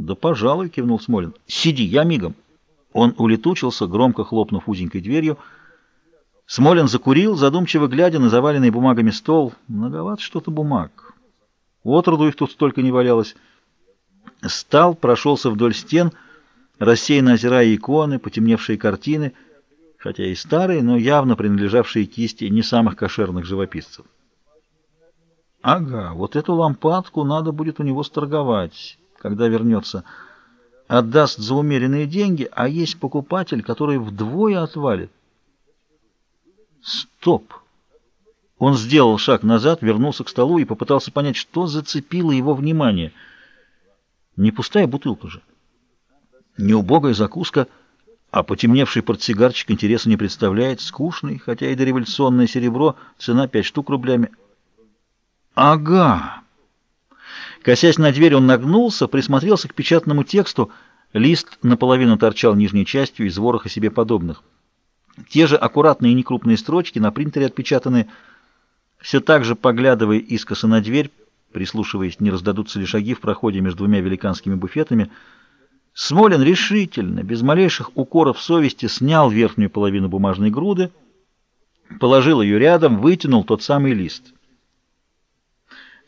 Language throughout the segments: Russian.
«Да, пожалуй», — кивнул Смолин. «Сиди, я мигом». Он улетучился, громко хлопнув узенькой дверью. Смолин закурил, задумчиво глядя на заваленный бумагами стол. Многовато что-то бумаг. Отроду их тут столько не валялось. Стал, прошелся вдоль стен, рассеянно озирая иконы, потемневшие картины, хотя и старые, но явно принадлежавшие кисти не самых кошерных живописцев. Ага, вот эту лампадку надо будет у него сторговать, когда вернется. Отдаст за умеренные деньги, а есть покупатель, который вдвое отвалит. Стоп! Он сделал шаг назад, вернулся к столу и попытался понять, что зацепило его внимание. Не пустая бутылка же, не убогая закуска, а потемневший портсигарчик интереса не представляет, скучный, хотя и дореволюционное серебро, цена пять штук рублями. Ага! Косясь на дверь, он нагнулся, присмотрелся к печатному тексту. Лист наполовину торчал нижней частью из вороха себе подобных. Те же аккуратные и некрупные строчки на принтере отпечатаны. Все так же, поглядывая искоса на дверь, прислушиваясь, не раздадутся ли шаги в проходе между двумя великанскими буфетами, Смолин решительно, без малейших укоров совести, снял верхнюю половину бумажной груды, положил ее рядом, вытянул тот самый лист —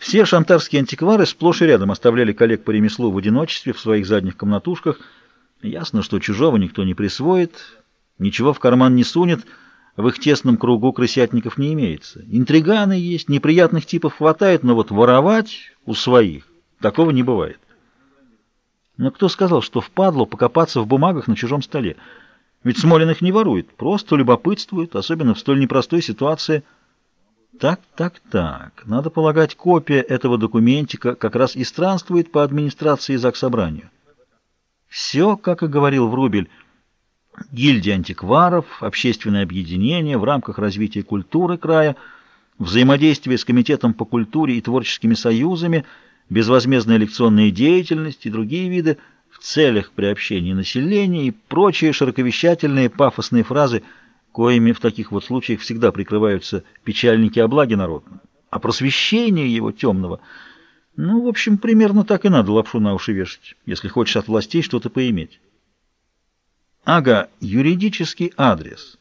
все шантарские антиквары сплошь и рядом оставляли коллег по ремеслу в одиночестве в своих задних комнатушках. Ясно, что чужого никто не присвоит, ничего в карман не сунет, в их тесном кругу крысятников не имеется. Интриганы есть, неприятных типов хватает, но вот воровать у своих такого не бывает. Но кто сказал, что впадло покопаться в бумагах на чужом столе? Ведь Смолин их не ворует, просто любопытствует, особенно в столь непростой ситуации – так, так, так. Надо полагать, копия этого документика как раз и странствует по администрации Заксобранию. Все, как и говорил Врубель, гильдия антикваров, общественное объединение в рамках развития культуры края, взаимодействие с Комитетом по культуре и творческими союзами, безвозмездная лекционная деятельность и другие виды в целях приобщения населения и прочие широковещательные пафосные фразы – коими в таких вот случаях всегда прикрываются печальники о благе народном. А просвещение его темного, ну, в общем, примерно так и надо лапшу на уши вешать, если хочешь от властей что-то поиметь. Ага, юридический адрес.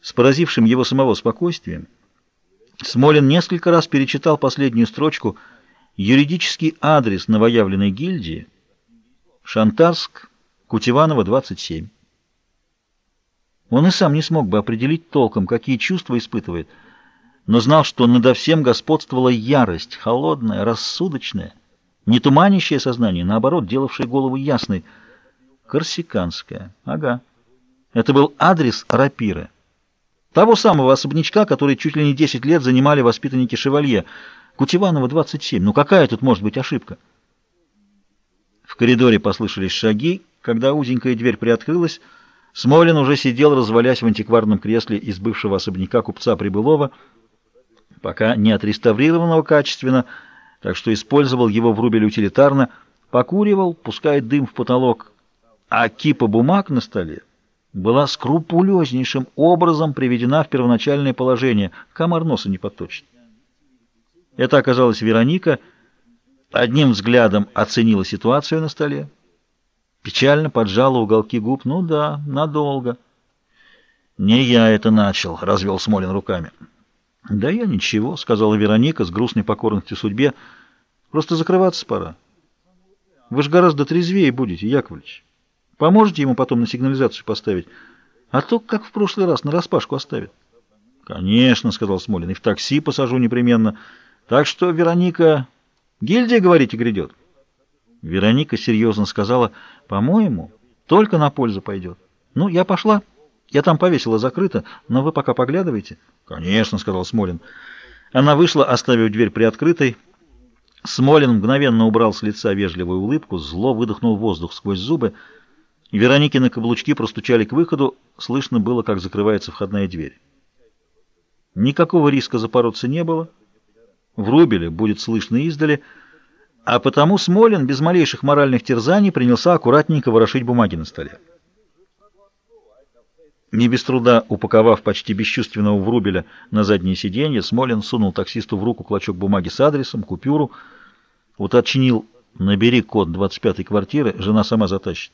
С поразившим его самого спокойствием, Смолин несколько раз перечитал последнюю строчку «Юридический адрес новоявленной гильдии, Шантарск, Кутеванова, 27». Он и сам не смог бы определить толком, какие чувства испытывает, но знал, что надо всем господствовала ярость, холодная, рассудочная, не туманящее сознание, наоборот, делавшее голову ясной. Корсиканская. Ага. Это был адрес рапиры. Того самого особнячка, который чуть ли не 10 лет занимали воспитанники шевалье. Кутеванова, 27. Ну какая тут может быть ошибка? В коридоре послышались шаги. Когда узенькая дверь приоткрылась, Смолин уже сидел, развалясь в антикварном кресле из бывшего особняка купца Прибылова, пока не отреставрированного качественно, так что использовал его в рубель утилитарно, покуривал, пуская дым в потолок, а кипа бумаг на столе была скрупулезнейшим образом приведена в первоначальное положение, комар носа не подточит. Это оказалась Вероника, одним взглядом оценила ситуацию на столе, Печально поджала уголки губ. Ну да, надолго. Не я это начал, развел Смолин руками. Да я ничего, сказала Вероника с грустной покорностью судьбе. Просто закрываться пора. Вы же гораздо трезвее будете, Яковлевич. Поможете ему потом на сигнализацию поставить? А то, как в прошлый раз, на распашку оставит. Конечно, сказал Смолин, и в такси посажу непременно. Так что, Вероника, гильдия, говорите, грядет? Вероника серьезно сказала, по-моему, только на пользу пойдет. Ну, я пошла. Я там повесила закрыто, но вы пока поглядывайте. Конечно, сказал Смолин. Она вышла, оставив дверь приоткрытой. Смолин мгновенно убрал с лица вежливую улыбку, зло выдохнул воздух сквозь зубы. Вероникины каблучки простучали к выходу, слышно было, как закрывается входная дверь. Никакого риска запороться не было. В Рубеле будет слышно издали — а потому Смолин без малейших моральных терзаний принялся аккуратненько ворошить бумаги на столе. Не без труда упаковав почти бесчувственного Врубеля на заднее сиденье, Смолин сунул таксисту в руку клочок бумаги с адресом, купюру, уточнил, Набери код 25-й квартиры, жена сама затащит.